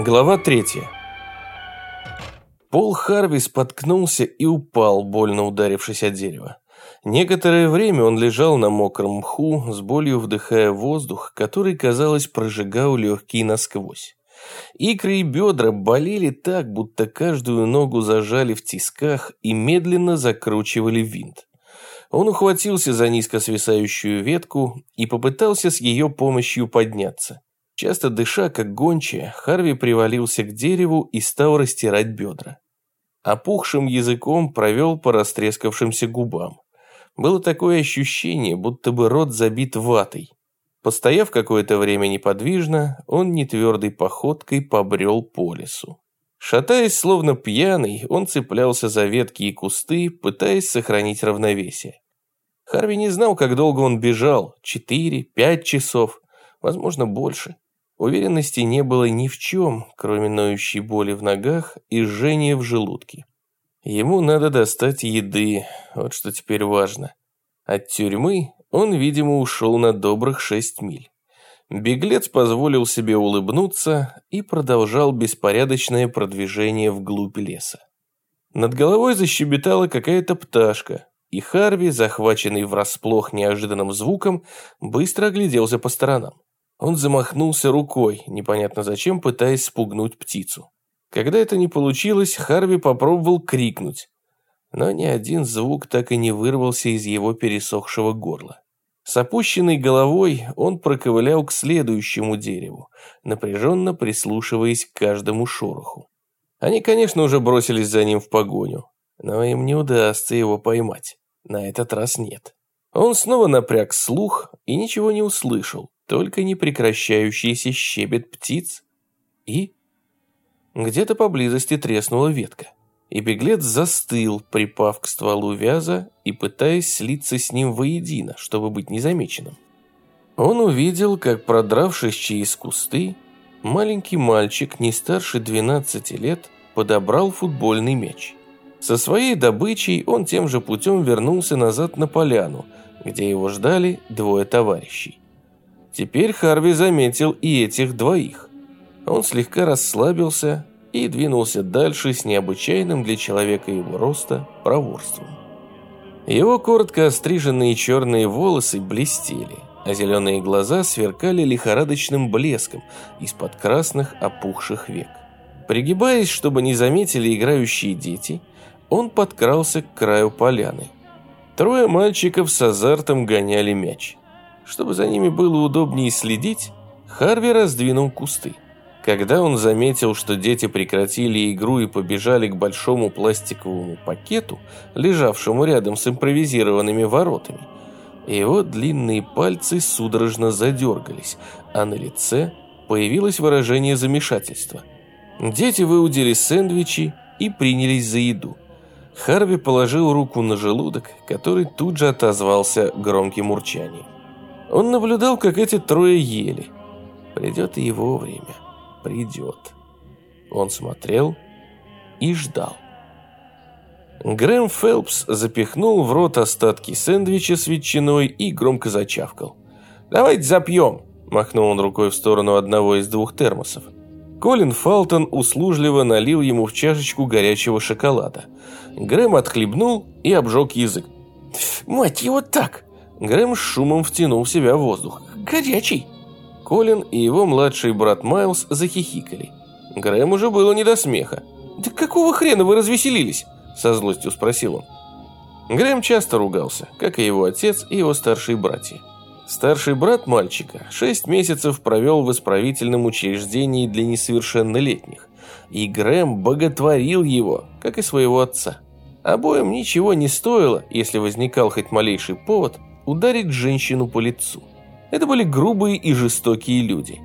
Глава третья. Пол Харви споткнулся и упал, больно ударившись о дерево. Некоторое время он лежал на мокром мху, с болью вдыхая воздух, который, казалось, прожигал легкие насквозь. Икры и бедра болели так, будто каждую ногу зажали в тисках и медленно закручивали винт. Он ухватился за низко свисающую ветку и попытался с ее помощью подняться. Часто дыша, как гончая, Харви привалился к дереву и стал растирать бедра. Опухшим языком провел по растрескавшимся губам. Было такое ощущение, будто бы рот забит ватой. Постояв какое-то время неподвижно, он нетвердой походкой побрел по лесу. Шатаясь, словно пьяный, он цеплялся за ветки и кусты, пытаясь сохранить равновесие. Харви не знал, как долго он бежал, четыре, пять часов, возможно, больше. Уверенности не было ни в чем, кроме ноющей боли в ногах и жжения в желудке. Ему надо достать еды, вот что теперь важно. От тюрьмы он, видимо, ушел на добрых шесть миль. Беглец позволил себе улыбнуться и продолжал беспорядочное продвижение вглубь леса. Над головой защебетала какая-то пташка, и Харви, захваченный врасплох неожиданным звуком, быстро огляделся по сторонам. Он замахнулся рукой, непонятно зачем, пытаясь спугнуть птицу. Когда это не получилось, Харви попробовал крикнуть, но ни один звук так и не вырвался из его пересохшего горла. С опущенной головой он проковылял к следующему дереву, напряженно прислушиваясь к каждому шороху. Они, конечно, уже бросились за ним в погоню, но им не удастся его поймать. На этот раз нет. Он снова напряг слух и ничего не услышал, только непрекращающийся щебет птиц и где-то поблизости треснула ветка, и беглец застыл, припав к стволу вяза и пытаясь слиться с ним воедино, чтобы быть незамеченным. Он увидел, как, продравшись через кусты, маленький мальчик, не старше 12 лет, подобрал футбольный мяч. Со своей добычей он тем же путем вернулся назад на поляну, где его ждали двое товарищей. Теперь Харви заметил и этих двоих. Он слегка расслабился и двинулся дальше с необычайным для человека его роста проворством. Его коротко остриженные черные волосы блестели, а зеленые глаза сверкали лихорадочным блеском из-под красных опухших век. Пригибаясь, чтобы не заметили играющие дети, он подкрался к краю поляны. Трое мальчиков с азартом гоняли мяч. Чтобы за ними было удобнее следить, Харви раздвинул кусты. Когда он заметил, что дети прекратили игру и побежали к большому пластиковому пакету, лежавшему рядом с импровизированными воротами, его длинные пальцы судорожно задергались, а на лице появилось выражение замешательства. Дети выудили сэндвичи и принялись за еду. Харви положил руку на желудок, который тут же отозвался громким урчанием. Он наблюдал, как эти трое ели. Придет и его время придет. Он смотрел и ждал. Грэм Фелпс запихнул в рот остатки сэндвича с ветчиной и громко зачавкал. «Давайте запьем!» – махнул он рукой в сторону одного из двух термосов. Колин Фалтон услужливо налил ему в чашечку горячего шоколада. Грэм отхлебнул и обжег язык. «Мать его так!» Грэм с шумом втянул в себя воздух. «Горячий!» Колин и его младший брат Майлз захихикали. Грэм уже было не до смеха. «Да какого хрена вы развеселились?» – со злостью спросил он. Грэм часто ругался, как и его отец и его старшие братья. Старший брат мальчика шесть месяцев провел в исправительном учреждении для несовершеннолетних, и Грэм боготворил его, как и своего отца. Обоим ничего не стоило, если возникал хоть малейший повод, ударить женщину по лицу. Это были грубые и жестокие люди.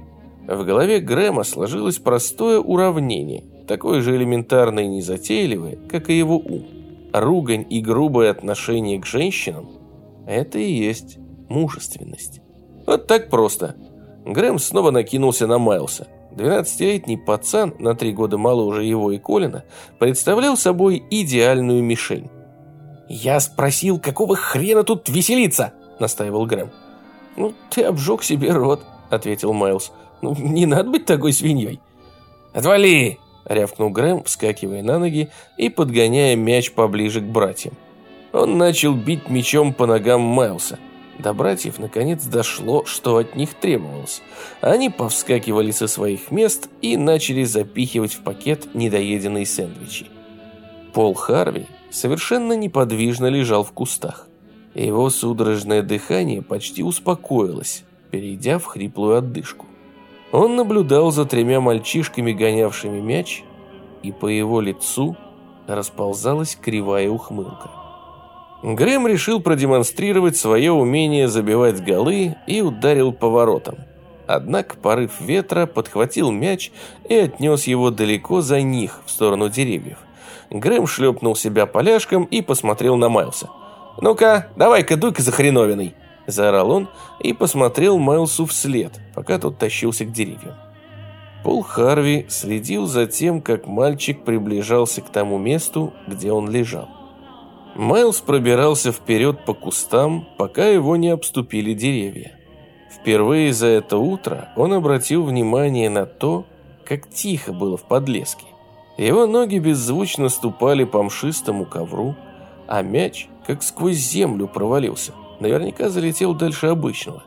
В голове Грэма сложилось простое уравнение, такое же элементарное и незатейливое, как и его ум. Ругань и грубое отношение к женщинам – это и есть мужественность. Вот так просто. Грэм снова накинулся на Майлса. 12-летний пацан, на три года мало уже его и Колина, представлял собой идеальную мишень. «Я спросил, какого хрена тут веселиться?» – настаивал Грэм. «Ну, ты обжег себе рот», — ответил Майлз. «Ну, не надо быть такой свиньей». «Отвали!» – рявкнул Грэм, вскакивая на ноги и подгоняя мяч поближе к братьям. Он начал бить мячом по ногам Майлса. До братьев наконец дошло, что от них требовалось. Они повскакивали со своих мест и начали запихивать в пакет недоеденные сэндвичи. Пол Харви совершенно неподвижно лежал в кустах. Его судорожное дыхание почти успокоилось, перейдя в хриплую отдышку. Он наблюдал за тремя мальчишками, гонявшими мяч, и по его лицу расползалась кривая ухмылка. Грэм решил продемонстрировать свое умение забивать голы и ударил поворотом. Однако порыв ветра подхватил мяч и отнес его далеко за них, в сторону деревьев. Грэм шлепнул себя поляшком и посмотрел на Майлса. «Ну-ка, давай-ка дуй-ка за хреновиной!» Заорал он и посмотрел Майлсу вслед, пока тот тащился к деревьям. Пол Харви следил за тем, как мальчик приближался к тому месту, где он лежал. Майлз пробирался вперед по кустам, пока его не обступили деревья. Впервые за это утро он обратил внимание на то, как тихо было в подлеске. Его ноги беззвучно ступали по мшистому ковру, а мяч как сквозь землю провалился. Наверняка залетел дальше обычного.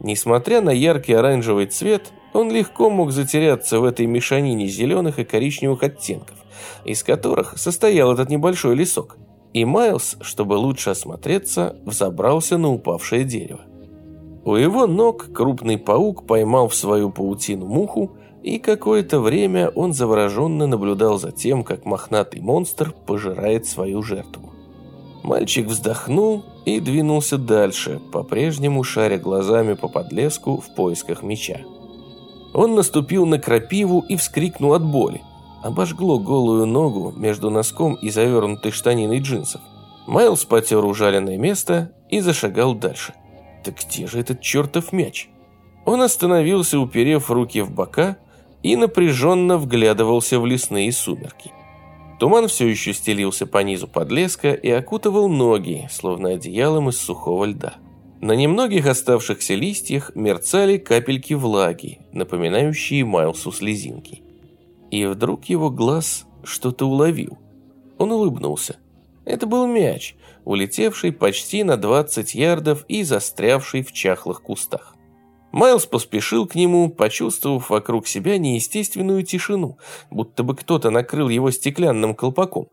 Несмотря на яркий оранжевый цвет, он легко мог затеряться в этой мешанине зеленых и коричневых оттенков, из которых состоял этот небольшой лесок и Майлз, чтобы лучше осмотреться, взобрался на упавшее дерево. У его ног крупный паук поймал в свою паутину муху, и какое-то время он завороженно наблюдал за тем, как мохнатый монстр пожирает свою жертву. Мальчик вздохнул и двинулся дальше, по-прежнему шаря глазами по подлеску в поисках меча. Он наступил на крапиву и вскрикнул от боли обожгло голую ногу между носком и завернутой штаниной джинсов. Майлз потер ужаленное место и зашагал дальше. Так где же этот чертов мяч? Он остановился, уперев руки в бока, и напряженно вглядывался в лесные сумерки. Туман все еще стелился по низу подлеска и окутывал ноги, словно одеялом из сухого льда. На немногих оставшихся листьях мерцали капельки влаги, напоминающие Майлсу слезинки. И вдруг его глаз что-то уловил. Он улыбнулся. Это был мяч, улетевший почти на 20 ярдов и застрявший в чахлых кустах. Майлз поспешил к нему, почувствовав вокруг себя неестественную тишину, будто бы кто-то накрыл его стеклянным колпаком.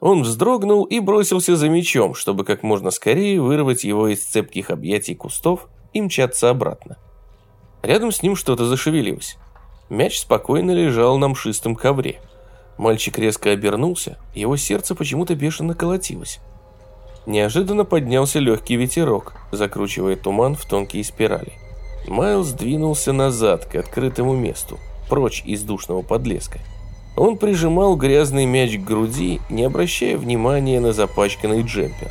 Он вздрогнул и бросился за мечом, чтобы как можно скорее вырвать его из цепких объятий кустов и мчаться обратно. Рядом с ним что-то зашевелилось. Мяч спокойно лежал на мшистом ковре. Мальчик резко обернулся, его сердце почему-то бешено колотилось. Неожиданно поднялся легкий ветерок, закручивая туман в тонкие спирали. Майлз двинулся назад, к открытому месту, прочь из душного подлеска. Он прижимал грязный мяч к груди, не обращая внимания на запачканный джемпер.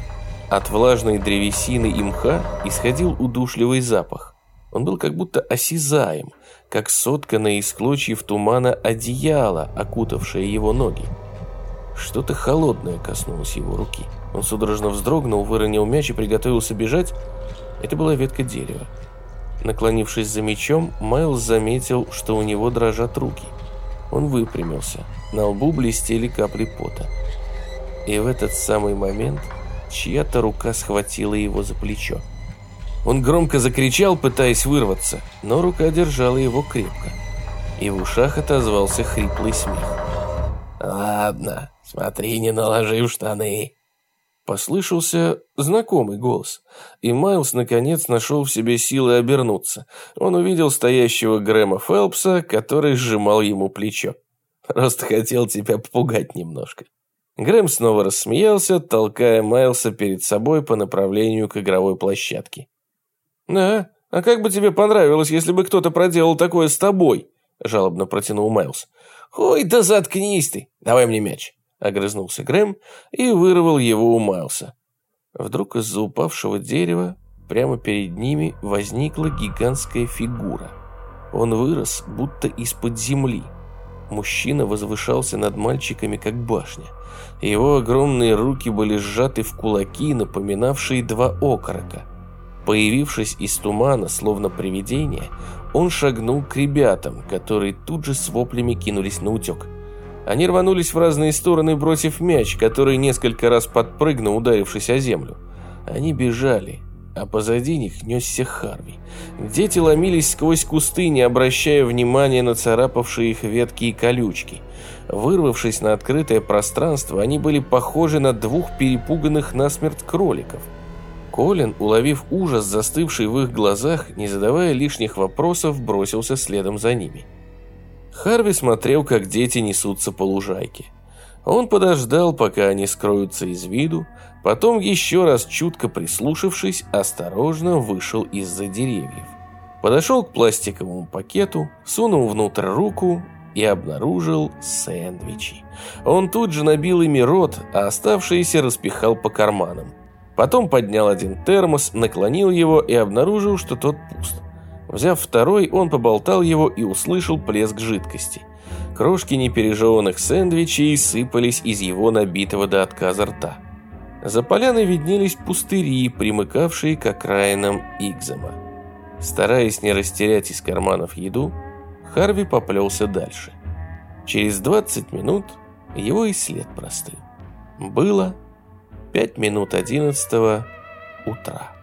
От влажной древесины и мха исходил удушливый запах. Он был как будто осязаем, как сотканное из клочьев тумана одеяло, окутавшее его ноги. Что-то холодное коснулось его руки. Он судорожно вздрогнул, выронил мяч и приготовился бежать. Это была ветка дерева. Наклонившись за мечом, Майлз заметил, что у него дрожат руки. Он выпрямился. На лбу блестели капли пота. И в этот самый момент чья-то рука схватила его за плечо. Он громко закричал, пытаясь вырваться, но рука держала его крепко. И в ушах отозвался хриплый смех. «Ладно, смотри, не наложи в штаны». Послышался знакомый голос, и Майлз наконец нашел в себе силы обернуться. Он увидел стоящего Грэма Фелпса, который сжимал ему плечо. «Просто хотел тебя попугать немножко». Грэм снова рассмеялся, толкая Майлса перед собой по направлению к игровой площадке. «Да, а как бы тебе понравилось, если бы кто-то проделал такое с тобой?» жалобно протянул Майлз. «Ой, да заткнись ты! Давай мне мяч!» Огрызнулся Грэм и вырвал его у Майлса. Вдруг из-за упавшего дерева прямо перед ними возникла гигантская фигура. Он вырос, будто из-под земли. Мужчина возвышался над мальчиками, как башня. Его огромные руки были сжаты в кулаки, напоминавшие два окорока. Появившись из тумана, словно привидение, он шагнул к ребятам, которые тут же с воплями кинулись на утек. Они рванулись в разные стороны, бросив мяч, который несколько раз подпрыгнул, ударившись о землю. Они бежали, а позади них несся Харви. Дети ломились сквозь кусты, не обращая внимания на царапавшие их ветки и колючки. Вырвавшись на открытое пространство, они были похожи на двух перепуганных насмерть кроликов. Колин, уловив ужас, застывший в их глазах, не задавая лишних вопросов, бросился следом за ними. Харви смотрел, как дети несутся по лужайке. Он подождал, пока они скроются из виду, потом еще раз чутко прислушавшись, осторожно вышел из-за деревьев. Подошел к пластиковому пакету, сунул внутрь руку и обнаружил сэндвичи. Он тут же набил ими рот, а оставшиеся распихал по карманам. Потом поднял один термос, наклонил его и обнаружил, что тот пуст. Взяв второй, он поболтал его и услышал плеск жидкости. Крошки непережеванных сэндвичей сыпались из его набитого до отказа рта. За поляной виднелись пустыри, примыкавшие к окраинам Игзема. Стараясь не растерять из карманов еду, Харви поплелся дальше. Через 20 минут его и след простыл. Было 5 минут 11 утра.